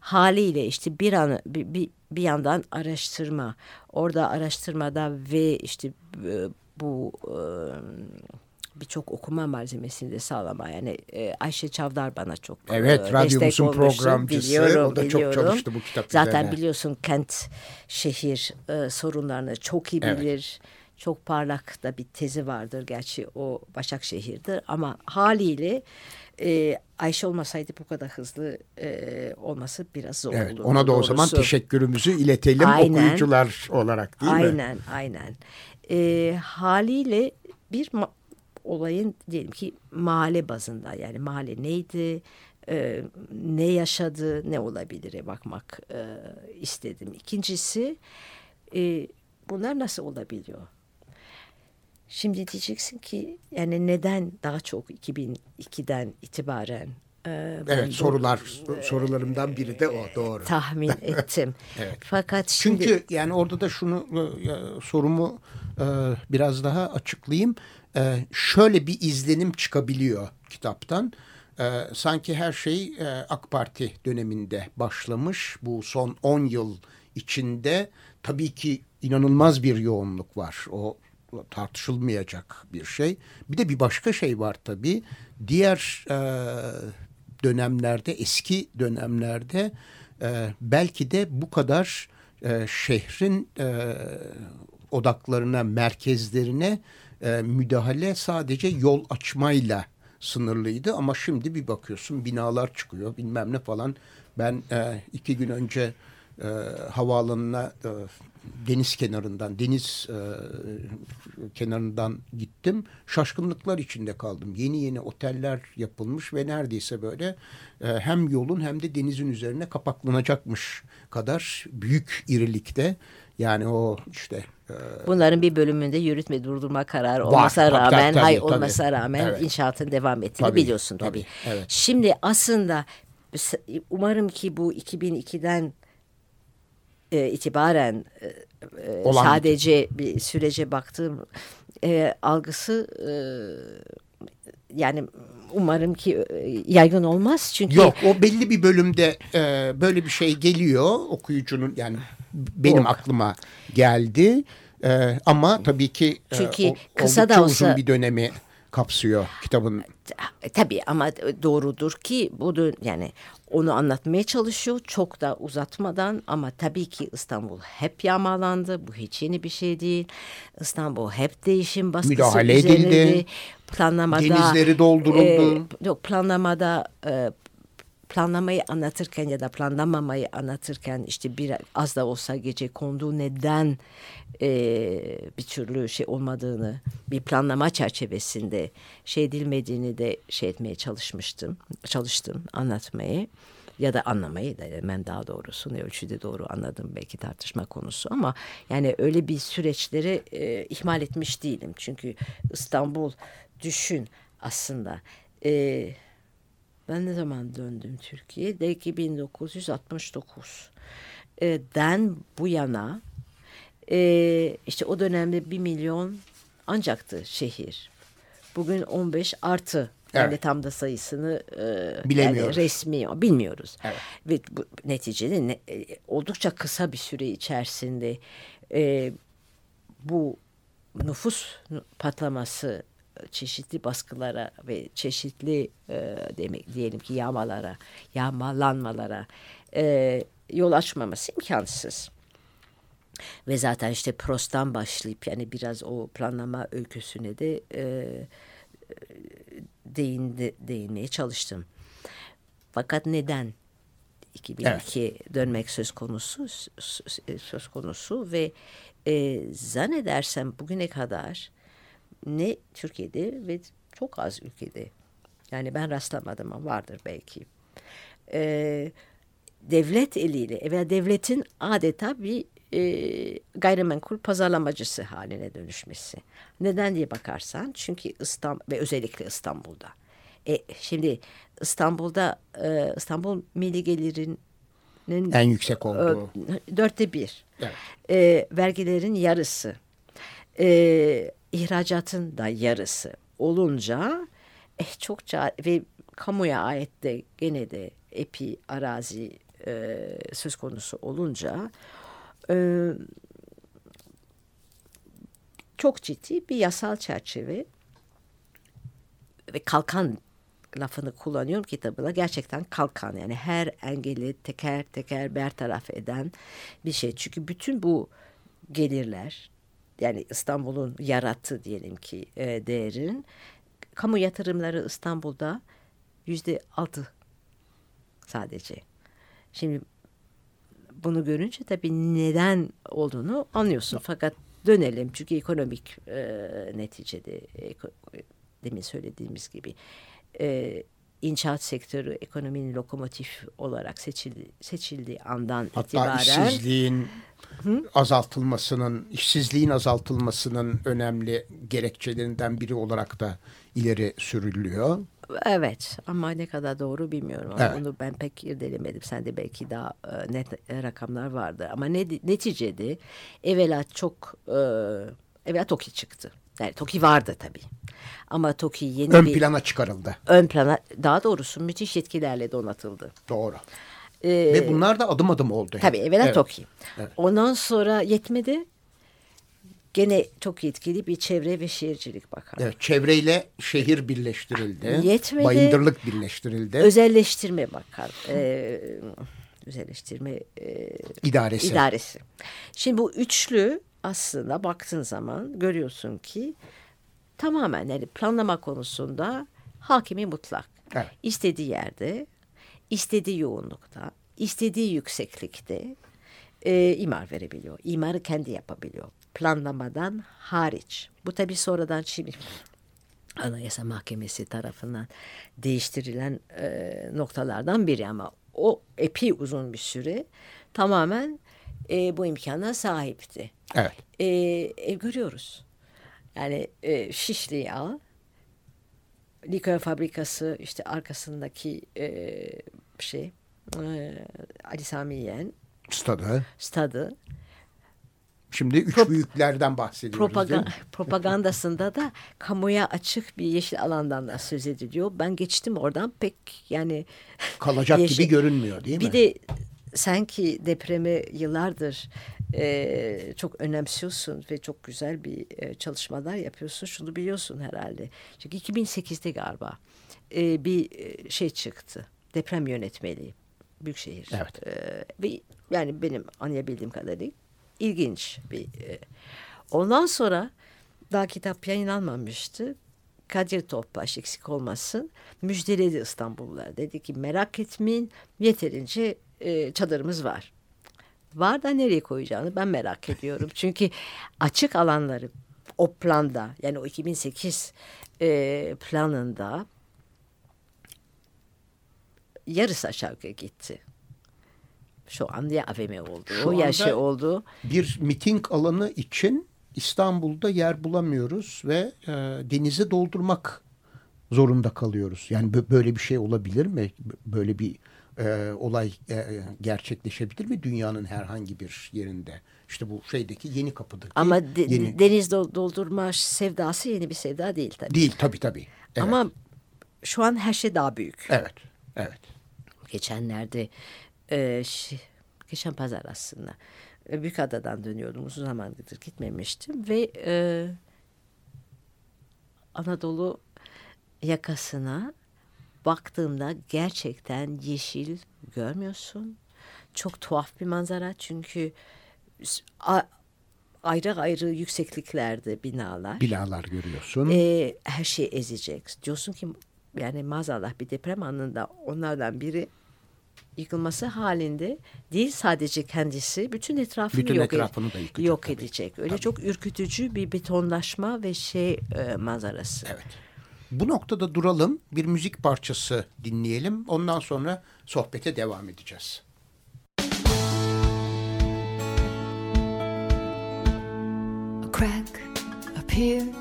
Haliyle işte bir an bir, bir, bir yandan araştırma, orada araştırmada ve işte e, bu e, birçok okuma malzemesini de sağlama. Yani e, Ayşe Çavdar bana çok Evet, e, radyomuzun programcısı. Biliyorum, O da çok biliyorum. çalıştı bu kitap Zaten üzerine. biliyorsun kent şehir e, sorunlarını çok iyi Evet. bilir. Çok parlak da bir tezi vardır. Gerçi o Başakşehir'dir ama haliyle e, Ayşe olmasaydı bu kadar hızlı e, olması biraz zor Evet, olurdu. ona da o zaman doğrusu. teşekkürümüzü iletelim Aynen. okuyucular olarak değil mi? aynen, Aynen E, haliyle bir olayın diyelim ki mahalle bazında yani mahalle neydi, e, ne yaşadı, ne olabilire bakmak e, istedim. İkincisi e, bunlar nasıl olabiliyor? Şimdi diyeceksin ki yani neden daha çok 2002'den itibaren e, Evet bu- sorular sorularımdan biri de o doğru. tahmin (laughs) ettim. Evet. Fakat şimdi Çünkü yani orada da şunu e, e, sorumu e, biraz daha açıklayayım. E, şöyle bir izlenim çıkabiliyor kitaptan. E, sanki her şey e, AK Parti döneminde başlamış. Bu son 10 yıl içinde tabii ki inanılmaz bir yoğunluk var. O tartışılmayacak bir şey. Bir de bir başka şey var tabii. Diğer e, dönemlerde, eski dönemlerde e, belki de bu kadar e, şehrin e, odaklarına, merkezlerine e, müdahale sadece yol açmayla sınırlıydı. Ama şimdi bir bakıyorsun binalar çıkıyor bilmem ne falan. Ben e, iki gün önce e, havaalanına e, deniz kenarından, deniz e, kenarından gittim. Şaşkınlıklar içinde kaldım. Yeni yeni oteller yapılmış ve neredeyse böyle e, hem yolun hem de denizin üzerine kapaklanacakmış kadar büyük irilikte. Yani o işte e, bunların bir bölümünde yürütme durdurma kararı Var, olmasına tabii, rağmen, tabii, hay tabii. olmasına rağmen Evet. inşaatın devam ettiğini Tabii, biliyorsun tabii. tabii, evet. Şimdi aslında umarım ki bu 2002'den e, itibaren e, e, Olan sadece bir sürece baktığım e, algısı e, yani umarım ki e, yaygın olmaz çünkü Yok o belli bir bölümde e, böyle bir şey geliyor okuyucunun yani benim Yok. aklıma geldi. E, ama tabii ki e, Çünkü o- kısa da olsa- bir dönemi kapsıyor kitabın. E, Tabii ama doğrudur ki bu da yani onu anlatmaya çalışıyor çok da uzatmadan ama tabii ki İstanbul hep yağmalandı. Bu hiç yeni bir şey değil. İstanbul hep değişim baskısı Müdahale üzerinde. edildi. Planlamada Denizleri dolduruldu. e, yok planlamada e, planlamayı anlatırken ya da planlamamayı anlatırken işte bir az da olsa gece konduğu neden e, bir türlü şey olmadığını bir planlama çerçevesinde şey edilmediğini de şey etmeye çalışmıştım çalıştım anlatmayı ya da anlamayı da ben daha doğrusu ne ölçüde doğru anladım belki tartışma konusu ama yani öyle bir süreçleri e, ihmal etmiş değilim. Çünkü İstanbul düşün aslında e, ben ne zaman döndüm Türkiye'de? 1969. E, den bu yana e, işte o dönemde bir milyon ancaktı şehir. Bugün 15 artı. Yani Evet. tam da sayısını e, Bilemiyoruz. Yani resmi bilmiyoruz. Evet. Ve bu, neticede ne, e, oldukça kısa bir süre içerisinde e, bu nüfus patlaması çeşitli baskılara ve çeşitli e, demek diyelim ki yağmalara, yağmalanmalara e, yol açmaması imkansız. Ve zaten işte Prost'tan başlayıp yani biraz o planlama öyküsüne de e, değindi, değinmeye çalıştım. Fakat neden 2002 dönmek söz konusu söz konusu ve e, zannedersem bugüne kadar ne Türkiye'de ve çok az ülkede yani ben rastlamadım ama vardır belki e, devlet eliyle veya devletin adeta bir e, gayrimenkul pazarlamacısı haline dönüşmesi. Neden diye bakarsan çünkü İstanbul ve özellikle İstanbul'da. E, şimdi İstanbul'da e, İstanbul milli gelirinin En yüksek olduğu. dörtte bir. Evet. E, vergilerin yarısı. E, ihracatın da yarısı. olunca eh, çokça ve kamuya ait de gene de epi arazi e, söz konusu olunca e, çok ciddi bir yasal çerçeve ve kalkan lafını kullanıyorum kitabına gerçekten kalkan yani her engeli teker teker bertaraf eden bir şey. Çünkü bütün bu gelirler yani İstanbul'un yarattığı diyelim ki e, değerin kamu yatırımları İstanbul'da yüzde altı sadece. Şimdi bunu görünce tabii neden olduğunu anlıyorsun. Fakat dönelim çünkü ekonomik e, neticede eko, demin söylediğimiz gibi e, inşaat sektörü ekonominin lokomotif olarak seçildi, seçildiği andan Hatta itibaren işsizliğin azaltılmasının, işsizliğin azaltılmasının önemli gerekçelerinden biri olarak da ileri sürülüyor. Evet ama ne kadar doğru bilmiyorum. Evet. Onu ben pek irdelemedim. Sende belki daha e, net e, rakamlar vardı. Ama ne, neticede evvela çok e, evvela TOKİ çıktı. Yani TOKİ vardı tabii. Ama TOKİ yeni Ön bir plana çıkarıldı. ön plana daha doğrusu müthiş yetkilerle donatıldı. Doğru. Ee, Ve bunlar da adım adım oldu. Tabii evvela Evet. TOKİ. Evet. Ondan sonra yetmedi. Gene çok yetkili bir çevre ve şehircilik bakanı. Evet, çevreyle şehir birleştirildi. Yetmedi. Bayındırlık birleştirildi. Özelleştirme bakan. e, özelleştirme e, İdaresi. idaresi. Şimdi bu üçlü aslında baktığın zaman görüyorsun ki tamamen yani planlama konusunda hakimi mutlak. Evet. İstediği yerde, istediği yoğunlukta, istediği yükseklikte e, imar verebiliyor. İmarı kendi yapabiliyor. Planlamadan hariç. Bu tabii sonradan şimdi (laughs) Anayasa Mahkemesi tarafından değiştirilen e, noktalardan biri ama o epey uzun bir süre tamamen e, bu imkana sahipti. Evet. E, e, görüyoruz. Yani e, Şişli'yi al, likör fabrikası işte arkasındaki e, şey e, Ali Sami Yen Stadı. stadı Şimdi üç Prop- büyüklerden bahsediyoruz değil Propaga- mi? (laughs) propagandasında da kamuya açık bir yeşil alandan da söz ediliyor. Ben geçtim oradan pek yani Kalacak (laughs) yeşil- gibi görünmüyor değil bir mi? de sanki depremi yıllardır e, çok önemsiyorsun ve çok güzel bir e, çalışmalar yapıyorsun. Şunu biliyorsun herhalde. Çünkü 2008'de galiba e, bir şey çıktı. Deprem yönetmeliği. Büyükşehir. Evet. E, ve yani benim anlayabildiğim kadarıyla ilginç bir. e, ondan sonra daha kitap yayınlanmamıştı. Kadir Topbaş eksik olmasın müjdeledi İstanbullular. Dedi ki merak etmeyin yeterince e, çadırımız var. Var da nereye koyacağını ben merak (laughs) ediyorum. Çünkü açık alanları o planda yani o 2008 e, planında yarısı aşağı yukarı gitti. Şu an ya AVM oldu, Şu ya şey oldu. Bir miting alanı için İstanbul'da yer bulamıyoruz ve e, denize doldurmak zorunda kalıyoruz. Yani bö- böyle bir şey olabilir mi? Böyle bir e, olay e, gerçekleşebilir mi dünyanın herhangi bir yerinde? İşte bu şeydeki yeni kapıdaki Ama de- yeni deniz dol- doldurma sevdası yeni bir sevda değil tabii. değil tabii tabii. Evet. Ama şu an her şey daha büyük. evet. Evet. Geçenlerde e, geçen pazar aslında e, Büyükada'dan dönüyordum. Uzun zamandır gitmemiştim ve e, Anadolu yakasına baktığımda gerçekten yeşil görmüyorsun. Çok tuhaf bir manzara çünkü ayrı ayrı yüksekliklerde binalar. Binalar görüyorsun. E, her şey ezecek. Diyorsun ki yani maazallah bir deprem anında onlardan biri yıkılması halinde değil sadece kendisi bütün etrafını Bütün yok, ed- etrafını da yıkacak yok tabii. edecek. Öyle çok ürkütücü bir betonlaşma ve şey e, manzarası. Evet. Bu noktada duralım. Bir müzik parçası dinleyelim. Ondan sonra sohbete devam edeceğiz. A crack appeared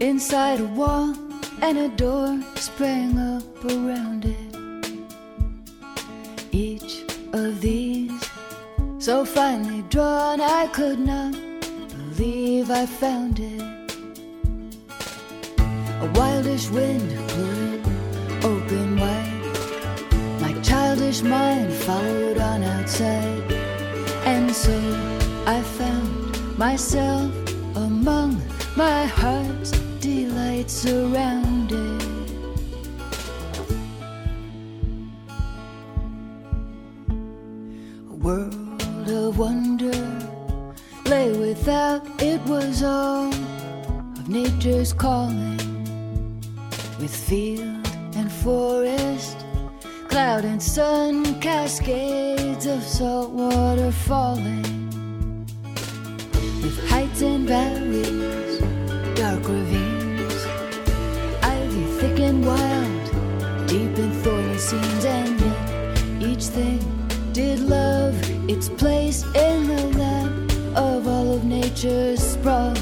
inside a wall, and a door sprang up around it. Each of these, so finely drawn, I could not believe I found it. A wildish wind blew it open wide. My childish mind followed on outside. And so I found myself among my heart's delights surrounded. A world of wonder lay without, it was all of nature's calling. With field and forest, cloud and sun, cascades of salt water falling. With heights and valleys, dark ravines, ivy thick and wild, deep in thorny scenes, and yet each thing did love its place in the lap of all of nature's sprawling.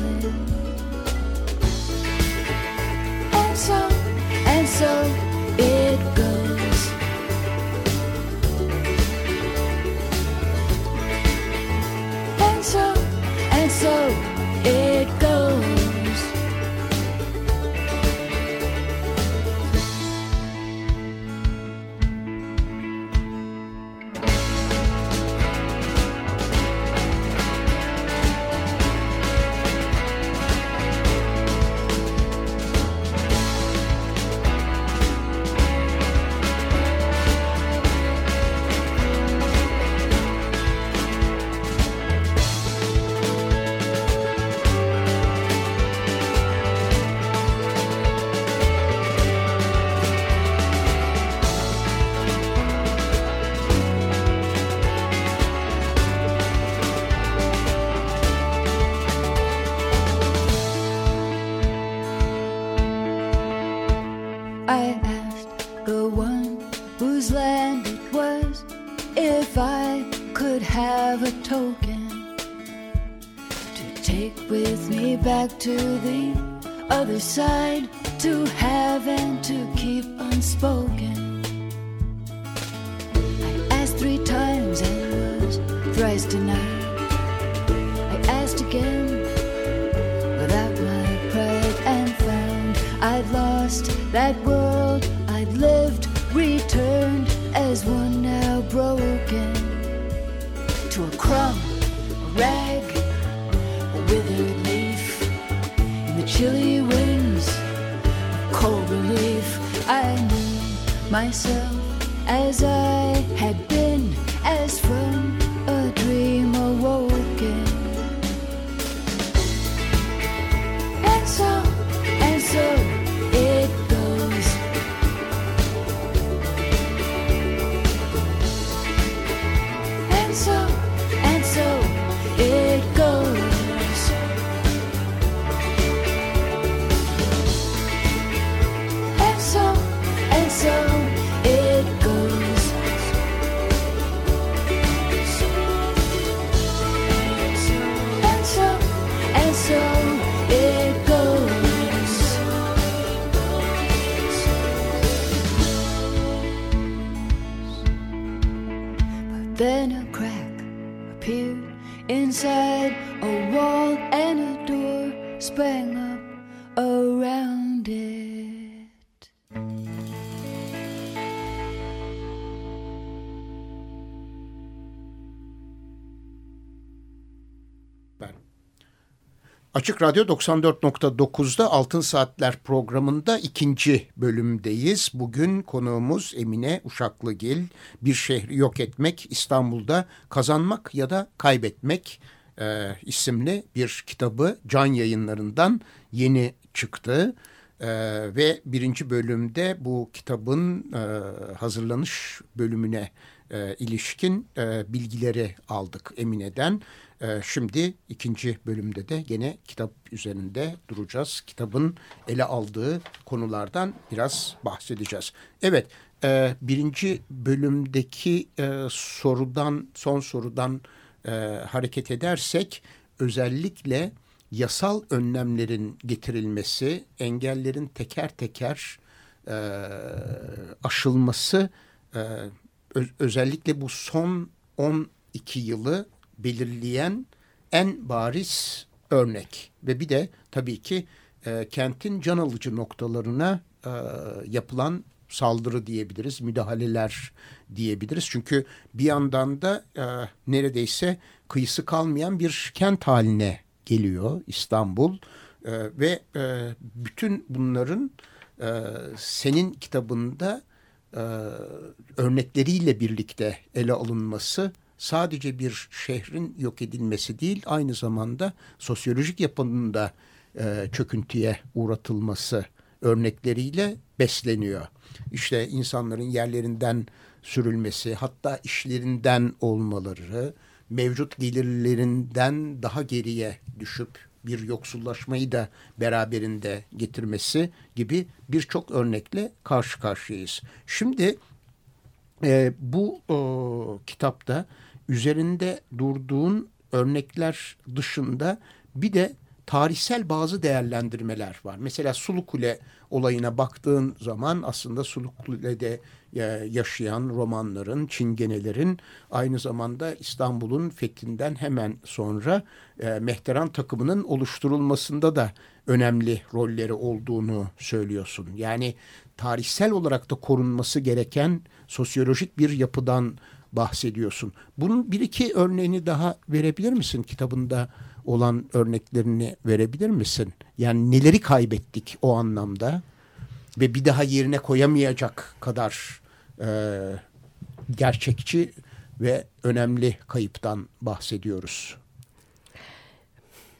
Açık Radyo 94.9'da Altın Saatler programında ikinci bölümdeyiz. Bugün konuğumuz Emine Uşaklıgil. Bir şehri yok etmek, İstanbul'da kazanmak ya da kaybetmek e, isimli bir kitabı Can Yayınları'ndan yeni çıktı. E, ve birinci bölümde bu kitabın e, hazırlanış bölümüne e, ilişkin e, bilgileri aldık Emine'den. E, şimdi ikinci bölümde de gene kitap üzerinde duracağız. Kitabın ele aldığı konulardan biraz bahsedeceğiz. Evet, e, birinci bölümdeki e, sorudan, son sorudan e, hareket edersek özellikle yasal önlemlerin getirilmesi, engellerin teker teker aşılması özellikle bu son 12 yılı belirleyen en bariz örnek ve bir de tabii ki e, kentin can alıcı noktalarına e, yapılan saldırı diyebiliriz, müdahaleler diyebiliriz. Çünkü bir yandan da e, neredeyse kıyısı kalmayan bir kent haline geliyor İstanbul. E, ve e, bütün bunların e, senin kitabında e, örnekleriyle birlikte ele alınması sadece bir şehrin yok edilmesi değil aynı zamanda sosyolojik yapının da e, çöküntüye uğratılması örnekleriyle besleniyor. İşte insanların yerlerinden sürülmesi hatta işlerinden olmaları mevcut gelirlerinden daha geriye düşüp bir yoksullaşmayı da beraberinde getirmesi gibi birçok örnekle karşı karşıyayız. Şimdi e, bu e, kitapta üzerinde durduğun örnekler dışında bir de tarihsel bazı değerlendirmeler var. Mesela Sulukule olayına baktığın zaman aslında Sulukule'de e, yaşayan romanların, çingenelerin aynı zamanda İstanbul'un fethinden hemen sonra e, Mehteran takımının oluşturulmasında da önemli rolleri olduğunu söylüyorsun. Yani tarihsel olarak da korunması gereken sosyolojik bir yapıdan bahsediyorsun. Bunun bir iki örneğini daha verebilir misin kitabında olan örneklerini verebilir misin? Yani neleri kaybettik o anlamda ve bir daha yerine koyamayacak kadar e, gerçekçi ve önemli kayıptan bahsediyoruz.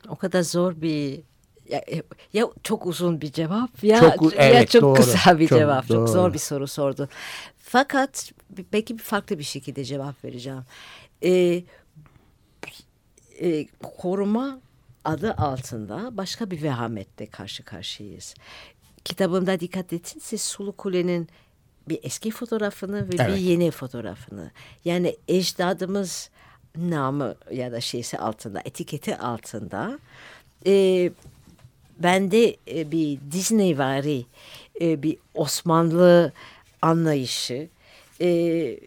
O kadar zor bir ya, ya çok uzun bir cevap ya çok, ya evet, çok doğru, kısa bir çok cevap. Doğru. Çok zor bir soru sordun. Fakat belki bir farklı bir şekilde cevap vereceğim. Ee, e, koruma adı altında başka bir vehamette karşı karşıyayız. Kitabımda dikkat etsinse Sulu Kule'nin bir eski fotoğrafını ve Evet. bir yeni fotoğrafını. Yani ecdadımız namı ya da şeysi altında, etiketi altında. E, bende e, bir Disney vari e, bir Osmanlı anlayışı e,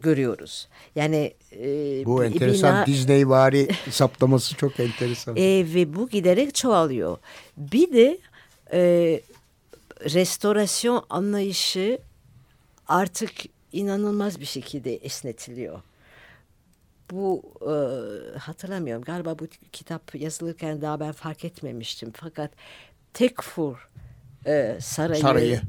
görüyoruz. Yani e, Bu enteresan bina- Disney vari (laughs) saptaması çok enteresan. e, ve bu giderek çoğalıyor. Bir de e, restorasyon anlayışı artık inanılmaz bir şekilde esnetiliyor. Bu e, hatırlamıyorum galiba bu kitap yazılırken daha ben fark etmemiştim. Fakat Tekfur e, sarayı, Sarayı.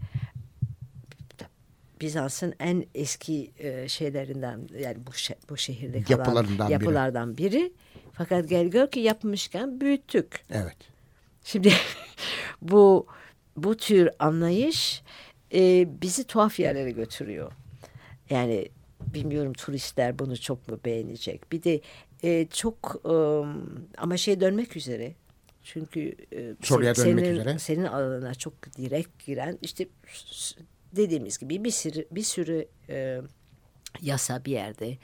Bizans'ın en eski e, şeylerinden yani bu şe- bu şehirde kalan Yapılarından biri. yapılardan biri. Fakat gel gör ki yapmışken büyüttük. Evet. Şimdi (laughs) bu bu tür anlayış e, bizi tuhaf yerlere götürüyor. Yani bilmiyorum turistler bunu çok mu beğenecek. Bir de e, çok e, ama şey dönmek üzere. Çünkü e, Soruya se- dönmek senin, üzere. senin alanına çok direkt giren işte dediğimiz gibi bir sürü bir sürü e, yasa bir yerde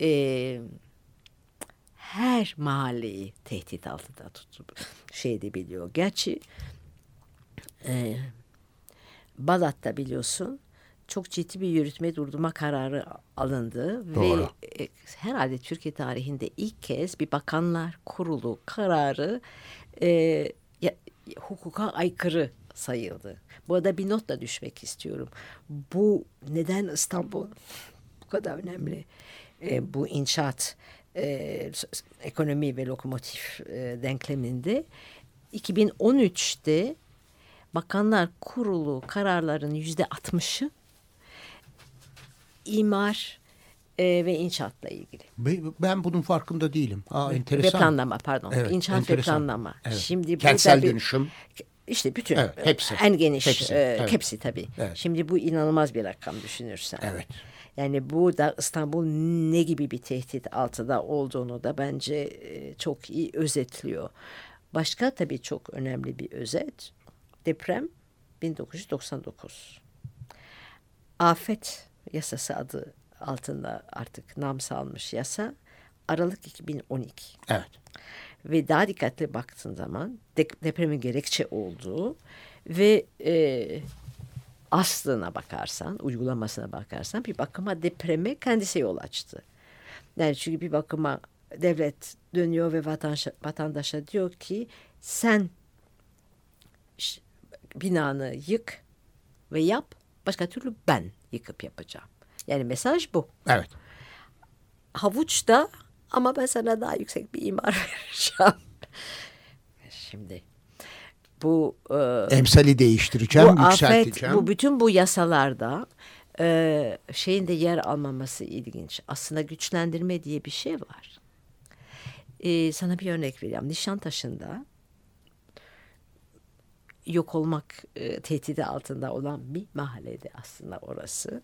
e, her mahalleyi tehdit altında tutup şey edebiliyor. Gerçi e, Balat'ta biliyorsun çok ciddi bir yürütme durdurma kararı alındı Doğru. ve e, herhalde Türkiye tarihinde ilk kez bir bakanlar kurulu kararı e, ya- hukuka aykırı sayıldı. Bu arada bir not da düşmek istiyorum. Bu neden İstanbul bu kadar önemli? E, bu inşaat e, ekonomi ve lokomotif e, denkleminde 2013'te Bakanlar Kurulu kararların yüzde 60'ı imar e, ve inşaatla ilgili. Be- Ben bunun farkında değilim. Aa, Ve enteresan. planlama pardon. Evet, İnşaat ve enteresan. planlama. Evet. Şimdi Kentsel bir- dönüşüm. İşte bütün Evet, hepsi. en geniş Hepsi, e, evet. hepsi tabii. Evet. Şimdi bu inanılmaz bir rakam düşünürsen. Evet. Yani burada İstanbul ne gibi bir tehdit altında olduğunu da bence e, çok iyi özetliyor. Başka tabii çok önemli bir özet. Deprem 1999. Afet yasası adı altında artık nam salmış yasa Aralık 2012 Evet. ve daha dikkatli baktığın zaman de- depremin gerekçe olduğu ve e, aslına bakarsan, uygulamasına bakarsan bir bakıma depreme kendisi yol açtı. Yani çünkü bir bakıma devlet dönüyor ve vatandaşa, vatandaşa diyor ki sen binanı yık ve yap. Başka türlü ben yıkıp yapacağım. Yani mesaj bu. Evet. Havuçta ama ben sana daha yüksek bir imar (laughs) vereceğim. Şimdi bu e, Emsali değiştireceğim, bu afet, yükselteceğim. bu bütün bu yasalarda e, şeyin de yer almaması ilginç. Aslında güçlendirme diye bir şey var. E, sana bir örnek vereyim. Nişantaşı'nda yok olmak e, tehdidi altında olan bir mahallede aslında orası.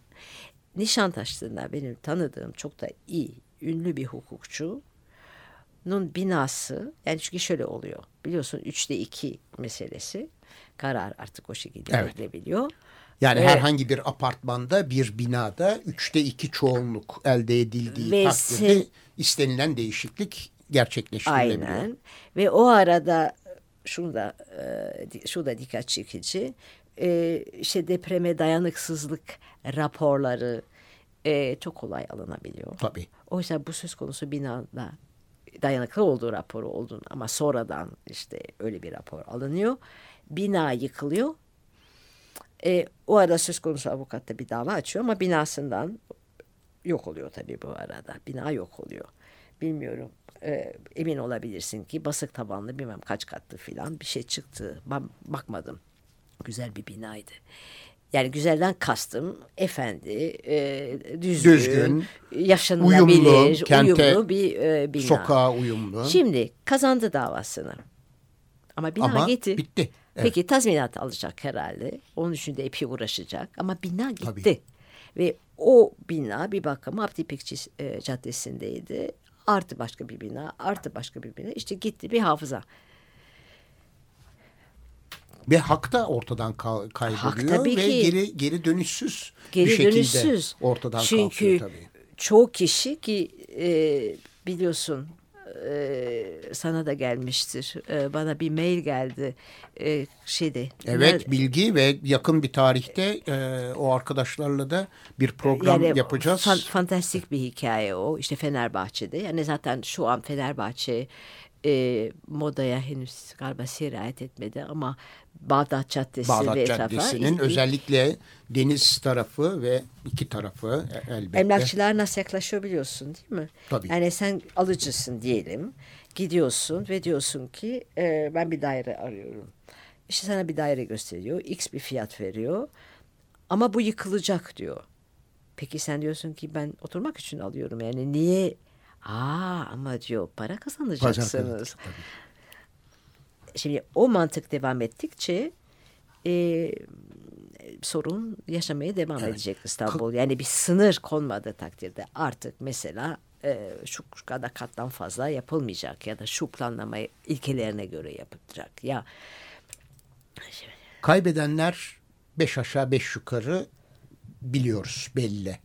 Nişantaşı'nda benim tanıdığım çok da iyi, ünlü bir hukukçu nun binası yani çünkü şöyle oluyor biliyorsun üçte iki meselesi karar artık o şekilde Evet. verilebiliyor. Yani Evet. herhangi bir apartmanda bir binada üçte iki çoğunluk elde edildiği Ve takdirde sen- istenilen değişiklik gerçekleştirilebiliyor. Aynen ve o arada şunu da e, şu da dikkat çekici e, işte depreme dayanıksızlık raporları e, çok kolay alınabiliyor. Tabii. Oysa bu söz konusu binada dayanıklı olduğu raporu olduğunu ama sonradan işte öyle bir rapor alınıyor. Bina yıkılıyor. E, o arada söz konusu avukat da bir dava açıyor ama binasından yok oluyor tabii bu arada. Bina yok oluyor. Bilmiyorum. E, emin olabilirsin ki basık tabanlı bilmem kaç katlı filan bir şey çıktı. Ben bakmadım. Güzel bir binaydı. Yani güzelden kastım efendi, e, düzgün, Düzgün, yaşanılabilir, uyumlu, kente, uyumlu bir e, bina. Sokağa uyumlu. Şimdi kazandı davasını. Ama bina Ama gitti. bitti. Evet. Peki tazminat alacak herhalde. Onun için de epey uğraşacak. Ama bina gitti. Tabii. Ve o bina bir bakıma Abdi İpekçi e, Caddesi'ndeydi. Artı başka bir bina, artı başka bir bina. İşte gitti bir hafıza. Ve hak da ortadan kayboluyor tabii ve ki. geri geri dönüşsüz Geri bir şekilde dönüşsüz. ortadan Çünkü kalkıyor tabii. çoğu kişi ki e, biliyorsun e, sana da gelmiştir. E, bana bir mail geldi. E, şeyde. Evet bilgi ve yakın bir tarihte e, o arkadaşlarla da bir program Yani yapacağız. fan- fantastik bir hikaye o. İşte Fenerbahçe'de. Yani zaten şu an Fenerbahçe e, modaya henüz galiba sirayet etmedi ama Bağdat Caddesi Bağdat ve etrafa. Caddesi'nin özellikle deniz tarafı ve iki tarafı e- elbette. Emlakçılar nasıl yaklaşıyor biliyorsun değil mi? Tabii. Yani sen alıcısın diyelim. Gidiyorsun ve diyorsun ki e, ben bir daire arıyorum. İşte sana bir daire gösteriyor. X bir fiyat veriyor. Ama bu yıkılacak diyor. Peki sen diyorsun ki ben oturmak için alıyorum. Yani niye? Aa ama diyor para kazanacaksınız. Tabii. Şimdi o mantık devam ettikçe e, sorun yaşamaya devam edecek İstanbul. Yani bir sınır konmadığı takdirde artık mesela e, şu kadar kattan fazla yapılmayacak ya da şu planlama ilkelerine göre yapılacak. Ya Kaybedenler beş aşağı beş yukarı biliyoruz belli.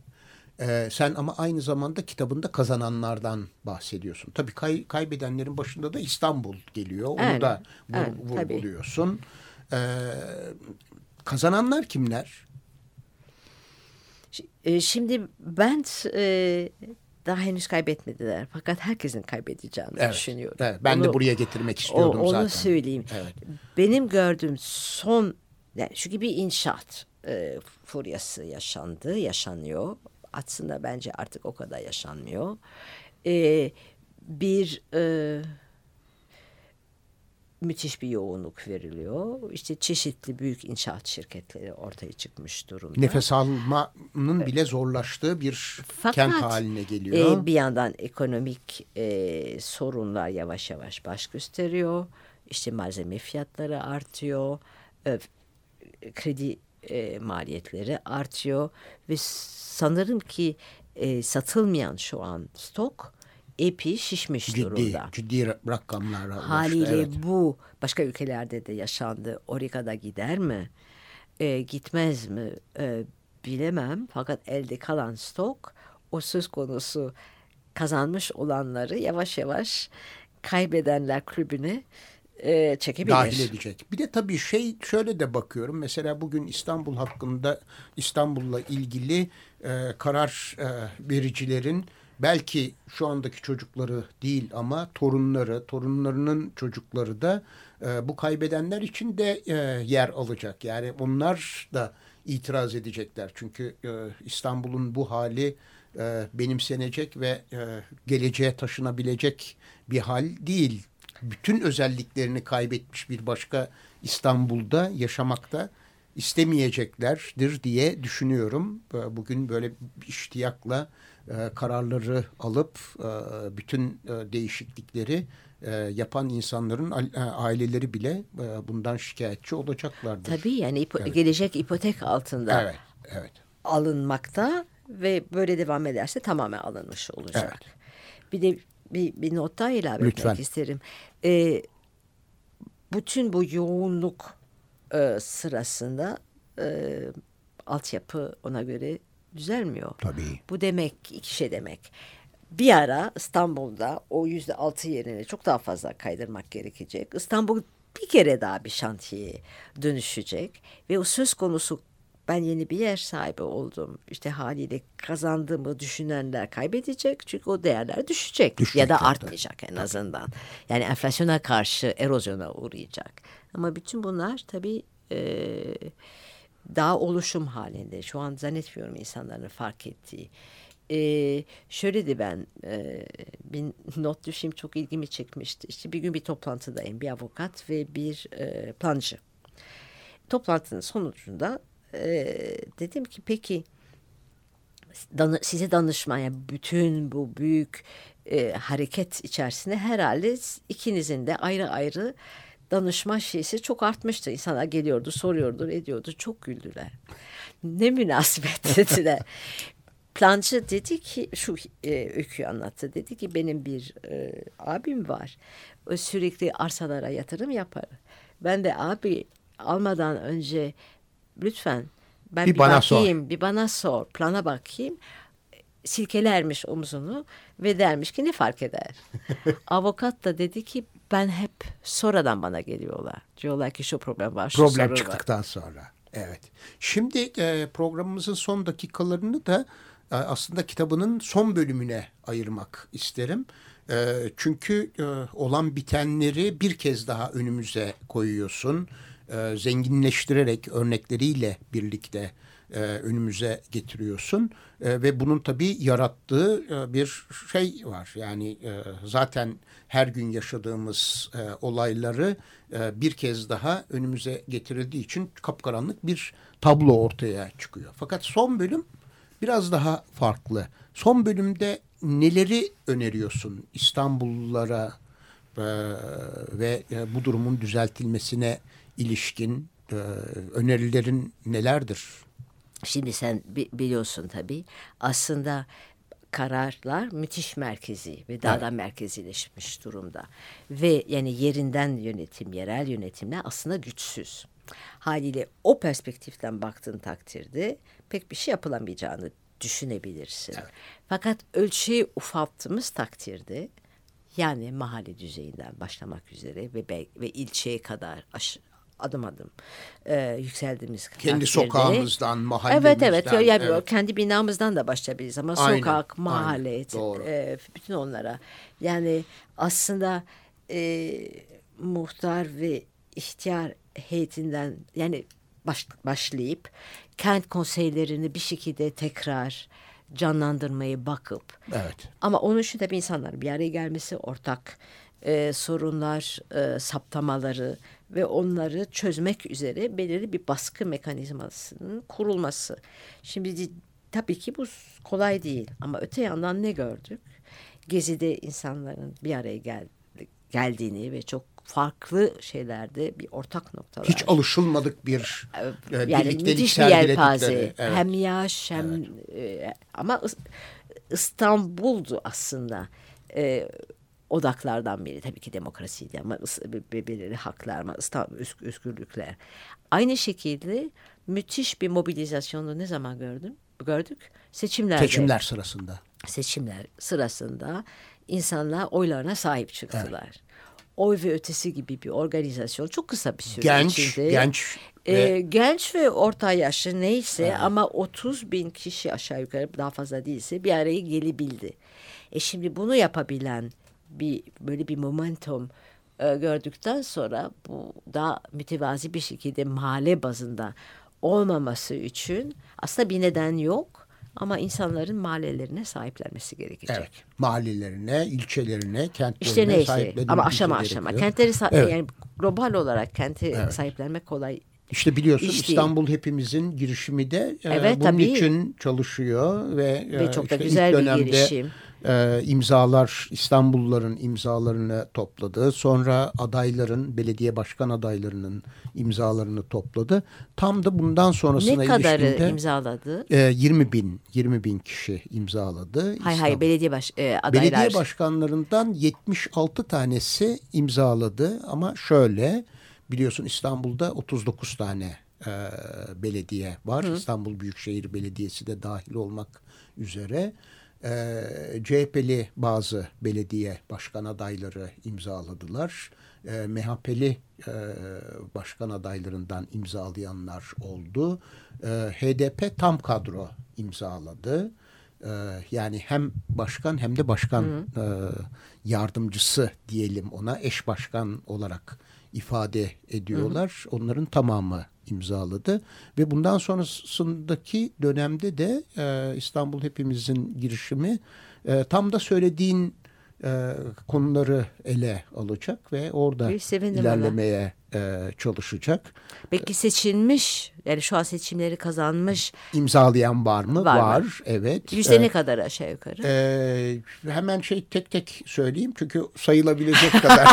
Ee, sen ama aynı zamanda kitabında kazananlardan bahsediyorsun. Tabii kay- kaybedenlerin başında da İstanbul geliyor. Onu Aynen, da vur- tabii. vurguluyorsun. Ee, kazananlar kimler? e, şimdi ben e, daha henüz kaybetmediler fakat herkesin kaybedeceğini Evet, düşünüyorum. evet, ben de Onu- buraya getirmek O- istiyordum onu zaten. söyleyeyim. Evet. Benim gördüğüm son yani çünkü bir inşaat e, furyası yaşandı, yaşanıyor. Aslında bence artık o kadar yaşanmıyor. E, bir e, müthiş bir yoğunluk veriliyor. İşte çeşitli büyük inşaat şirketleri ortaya çıkmış durumda. Nefes almanın bile zorlaştığı bir Fakat, kent haline geliyor. e, bir yandan ekonomik e, sorunlar yavaş yavaş baş gösteriyor. İşte malzeme fiyatları artıyor. E, kredi e, maliyetleri artıyor. Ve sanırım ki e, satılmayan şu an stok epey şişmiş ciddi, durumda. ciddi ra- rakamlara ulaştı. Haliyle evet. bu başka ülkelerde de yaşandı. Orika'da gider mi? E, gitmez mi? E, bilemem. Fakat elde kalan stok o söz konusu kazanmış olanları yavaş yavaş kaybedenler kulübüne e, çekebilir. dahil edecek. Bir de tabii şey şöyle de bakıyorum. Mesela bugün İstanbul hakkında İstanbul'la ilgili e, karar e, vericilerin belki şu andaki çocukları değil ama torunları, torunlarının çocukları da e, bu kaybedenler için de e, yer alacak. Yani onlar da itiraz edecekler. Çünkü e, İstanbul'un bu hali e, benimsenecek ve e, geleceğe taşınabilecek bir hal değil. Bütün özelliklerini kaybetmiş bir başka İstanbul'da yaşamakta istemeyeceklerdir diye düşünüyorum. E, bugün böyle iştiyakla e, kararları alıp e, bütün e, değişiklikleri yapan insanların aileleri bile bundan şikayetçi olacaklardır. Tabii yani ipo Evet. gelecek ipotek altında Evet, evet. alınmakta ve böyle devam ederse tamamen alınmış olacak. Bir de bir, bir not daha ilave Lütfen. etmek isterim. Ee, bütün bu yoğunluk e, sırasında e, altyapı ona göre düzelmiyor. Tabii. Bu demek iki şey demek. Bir ara İstanbul'da o yüzde altı yerine çok daha fazla kaydırmak gerekecek. İstanbul bir kere daha bir şantiyeye dönüşecek ve o söz konusu ben yeni bir yer sahibi oldum. İşte haliyle kazandığımı düşünenler kaybedecek çünkü o değerler düşecek, Düşecek ya da tabii. artmayacak en azından. Yani enflasyona karşı erozyona uğrayacak. Ama bütün bunlar tabii eee, daha oluşum halinde. Şu an zannetmiyorum insanların fark ettiği. Ee, şöyle de ben e, bir not düşeyim çok ilgimi çekmişti. İşte bir gün bir toplantıdayım. Bir avukat ve bir e, plancı. Toplantının sonucunda e, dedim ki peki danı, size danışmaya bütün bu büyük e, hareket içerisinde herhalde ikinizin de ayrı ayrı danışma şeysi çok artmıştı. İnsanlar geliyordu, soruyordu, ediyordu. Çok güldüler. Ne münasebet (laughs) dediler. Plancı dedi ki şu e, öyküyü anlattı. Dedi ki benim bir e, abim var. O sürekli arsalara yatırım yapar. Ben de abi almadan önce lütfen ben Bir bir, bana sor." bakayım, bir bana sor, plana bakayım. Silkelermiş omzunu ve dermiş ki ne fark eder? (laughs) Avukat da dedi ki ben hep sonradan bana geliyorlar. Diyorlar ki şu problem var, şu problem sorun var. çıktıktan sonra. Evet. Şimdi e, programımızın son dakikalarını da e, aslında kitabının son bölümüne ayırmak isterim. E, çünkü e, olan bitenleri bir kez daha önümüze koyuyorsun. E, zenginleştirerek örnekleriyle birlikte e, önümüze getiriyorsun. E, ve bunun tabii yarattığı e, bir şey var. Yani e, zaten her gün yaşadığımız e, olayları e, bir kez daha önümüze getirildiği için kapkaranlık bir tablo ortaya çıkıyor. Fakat son bölüm biraz daha farklı. Son bölümde neleri öneriyorsun İstanbullulara e, ve e, bu durumun düzeltilmesine ilişkin e, önerilerin nelerdir? Şimdi sen bi- biliyorsun tabii aslında kararlar müthiş merkezi ve daha da merkezileşmiş durumda. Ve yani yerinden yönetim, yerel yönetimler aslında güçsüz. Haliyle o perspektiften baktığın takdirde pek bir şey yapılamayacağını düşünebilirsin. Fakat ölçüyü ufalttığımız takdirde yani mahalle düzeyinden başlamak üzere ve ve ilçeye kadar aş- adım adım e, yükseldiğimiz Kendi sokağımızdan, mahallemizden. Evet evet. Ya, yani evet. kendi binamızdan da başlayabiliriz ama Aynen, sokak, aynen. mahalle, Doğru. e, bütün onlara. Yani aslında e, muhtar ve ihtiyar heyetinden yani baş, başlayıp kent konseylerini bir şekilde tekrar canlandırmayı bakıp Evet. ama onun için tabii insanların bir araya gelmesi, ortak e, sorunlar, e, saptamaları ve onları çözmek üzere belirli bir baskı mekanizmasının kurulması. Şimdi di- tabii ki bu kolay değil ama öte yandan ne gördük? Gezi'de insanların bir araya gel, geldiğini ve çok farklı şeylerde bir ortak noktalar. Hiç alışılmadık bir e, yani birliktelik müthiş bir yelpaze. Evet. Hem yaş hem e, ama İs- İstanbul'du aslında e, odaklardan biri. Tabii ki be- belirli haklar öz- özgürlükler. Aynı şekilde müthiş bir mobilizasyonu ne zaman gördüm? Gördük. Seçimlerde. Seçimler sırasında. Seçimler sırasında insanlar oylarına sahip çıktılar. Oy ve Ötesi gibi bir organizasyon çok kısa bir süre Genç, içinde. genç e, ve- genç ve orta yaşlı neyse ama 30 bin kişi aşağı yukarı daha fazla değilse bir araya gelebildi. E şimdi bunu yapabilen bir böyle bir momentum e, gördükten sonra bu da mütevazi bir şekilde mahalle bazında olmaması için aslında bir neden yok ama insanların mahallelerine sahiplenmesi gerekecek. Evet. Mahallelerine, ilçelerine, kentlerine İşte neyse sahiplenilmesi ama aşama aşama. gerekiyor. Kentleri Evet. yani global olarak kenti sahiplenmek kolay. İşte biliyorsun İş değil. İstanbul hepimizin girişimi de e, Evet, bunun tabii. için çalışıyor ve, Ve e, çok da işte güzel ilk bir girişim. E, imzalar İstanbulluların imzalarını topladı. Sonra adayların, belediye başkan adaylarının imzalarını topladı. Tam da bundan sonrasına Ne kadarı ilişkinde imzaladı? e, 20 bin 20 bin kişi imzaladı. Hay hay İstanbul- belediye baş, e, adaylar. Belediye başkanlarından 76 tanesi imzaladı ama şöyle biliyorsun İstanbul'da 39 tane e, belediye var. İstanbul Büyükşehir Belediyesi de dahil olmak üzere. E, CHP'li bazı belediye başkan adayları imzaladılar. E, MHP'li e, başkan adaylarından imzalayanlar oldu. E, HDP tam kadro imzaladı. Ee, yani hem başkan hem de başkan e, yardımcısı diyelim ona eş başkan olarak ifade ediyorlar. Onların tamamı imzaladı. Ve bundan sonrasındaki dönemde de e, İstanbul Hepimizin girişimi e, tam da söylediğin e, konuları ele alacak ve orada ilerlemeye e, çalışacak. Peki seçilmiş yani şu an seçimleri kazanmış İmzalayan var mı? Var Var, mı? evet. yüzde E, ne kadar aşağı yukarı? Ee, hemen şey tek tek söyleyeyim çünkü sayılabilecek kadar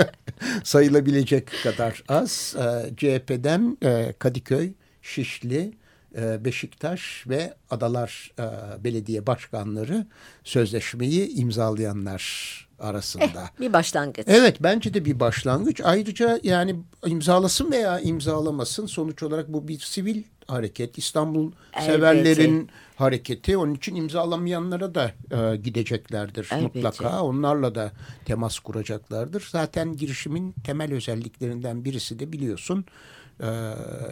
(laughs) sayılabilecek kadar az. Ee, CHP'den e, Kadıköy, Şişli, e, Beşiktaş ve Adalar e, Belediye Başkanları sözleşmeyi imzalayanlar arasında. bir başlangıç. Evet bence de bir başlangıç. Ayrıca yani imzalasın veya imzalamasın sonuç olarak bu bir sivil hareket. İstanbul Elbette. severlerin hareketi. Onun için imzalamayanlara da e, gideceklerdir Elbette. mutlaka. Onlarla da temas kuracaklardır. Zaten girişimin temel özelliklerinden birisi de biliyorsun e,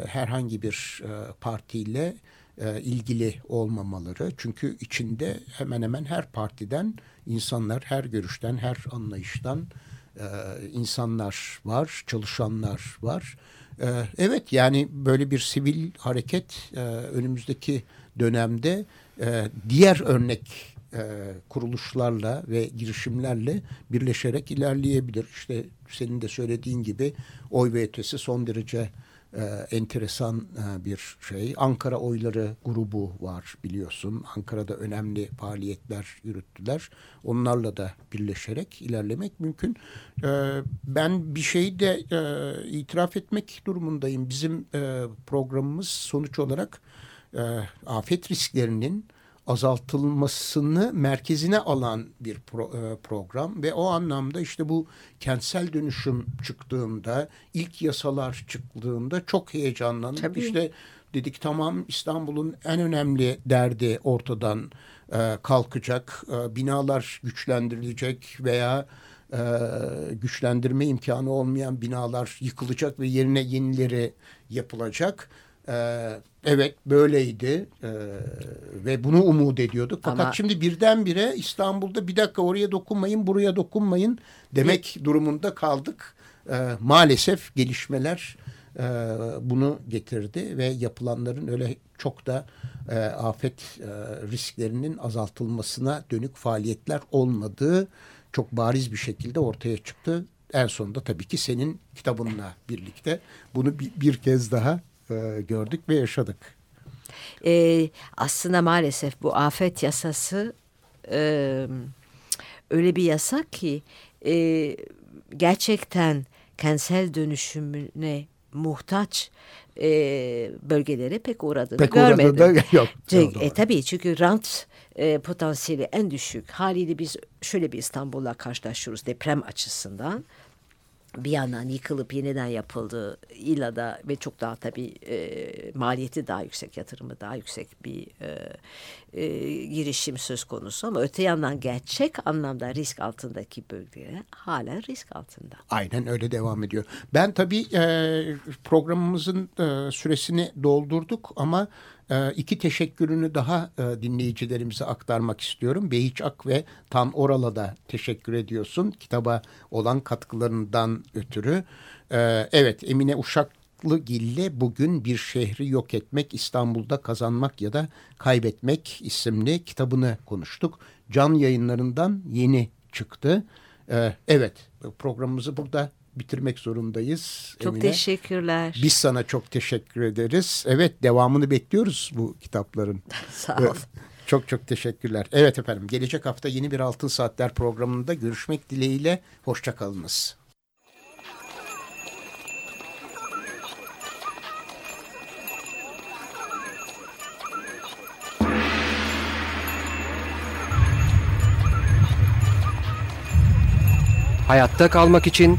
herhangi bir e, partiyle e, ilgili olmamaları. Çünkü içinde hemen hemen her partiden insanlar, her görüşten, her anlayıştan e, insanlar var, çalışanlar var. E, evet yani böyle bir sivil hareket e, önümüzdeki dönemde e, diğer örnek e, kuruluşlarla ve girişimlerle birleşerek ilerleyebilir. İşte senin de söylediğin gibi oy ve ötesi son derece e, enteresan e, bir şey. Ankara Oyları grubu var biliyorsun. Ankara'da önemli faaliyetler yürüttüler. Onlarla da birleşerek ilerlemek mümkün. E, ben bir şeyi de e, itiraf etmek durumundayım. Bizim e, programımız sonuç olarak e, afet risklerinin azaltılmasını merkezine alan bir pro- e, program ve o anlamda işte bu kentsel dönüşüm çıktığında ilk yasalar çıktığında çok heyecanlandık. Tabii. İşte dedik tamam İstanbul'un en önemli derdi ortadan e, kalkacak. E, binalar güçlendirilecek veya e, güçlendirme imkanı olmayan binalar yıkılacak ve yerine yenileri yapılacak. E, evet böyleydi e, ve bunu umut ediyorduk. Fakat Ama- şimdi birdenbire İstanbul'da bir dakika oraya dokunmayın buraya dokunmayın demek durumunda kaldık. E, maalesef gelişmeler e, bunu getirdi ve yapılanların öyle çok da e, afet e, risklerinin azaltılmasına dönük faaliyetler olmadığı çok bariz bir şekilde ortaya çıktı. En sonunda tabii ki senin kitabınla birlikte bunu bir, bir kez daha e, gördük ve yaşadık. Ee, aslında maalesef bu afet yasası e, öyle bir yasak ki e, gerçekten kentsel dönüşümüne muhtaç e, bölgelere pek uğradığını Pek görmedim. da (laughs) yok. Çünkü, Doğru. e, tabii çünkü rant e, potansiyeli en düşük. Haliyle biz şöyle bir İstanbul'la karşılaşıyoruz deprem açısından. Bir yandan yıkılıp yeniden yapıldığı İLA'da ve çok daha tabii e, maliyeti daha yüksek, yatırımı daha yüksek bir e, e, girişim söz konusu ama öte yandan gerçek anlamda risk altındaki bölgeler hala risk altında. Aynen öyle devam ediyor. Ben tabii e, programımızın e, süresini doldurduk ama e, iki teşekkürünü daha e, dinleyicilerimize aktarmak istiyorum. Behiç Ak ve Tan Oral'a da teşekkür ediyorsun kitaba olan katkılarından ötürü. E, evet Emine Uşaklıgil'le bugün bir şehri yok etmek, İstanbul'da kazanmak ya da kaybetmek isimli kitabını konuştuk. Can yayınlarından yeni çıktı. Ee, evet programımızı burada bitirmek zorundayız. Çok Emine. teşekkürler. Biz sana çok teşekkür ederiz. Evet devamını bekliyoruz bu kitapların. (laughs) Sağ ol. Çok çok teşekkürler. Evet efendim gelecek hafta yeni bir Altın Saatler programında görüşmek dileğiyle. Hoşçakalınız. Hayatta kalmak için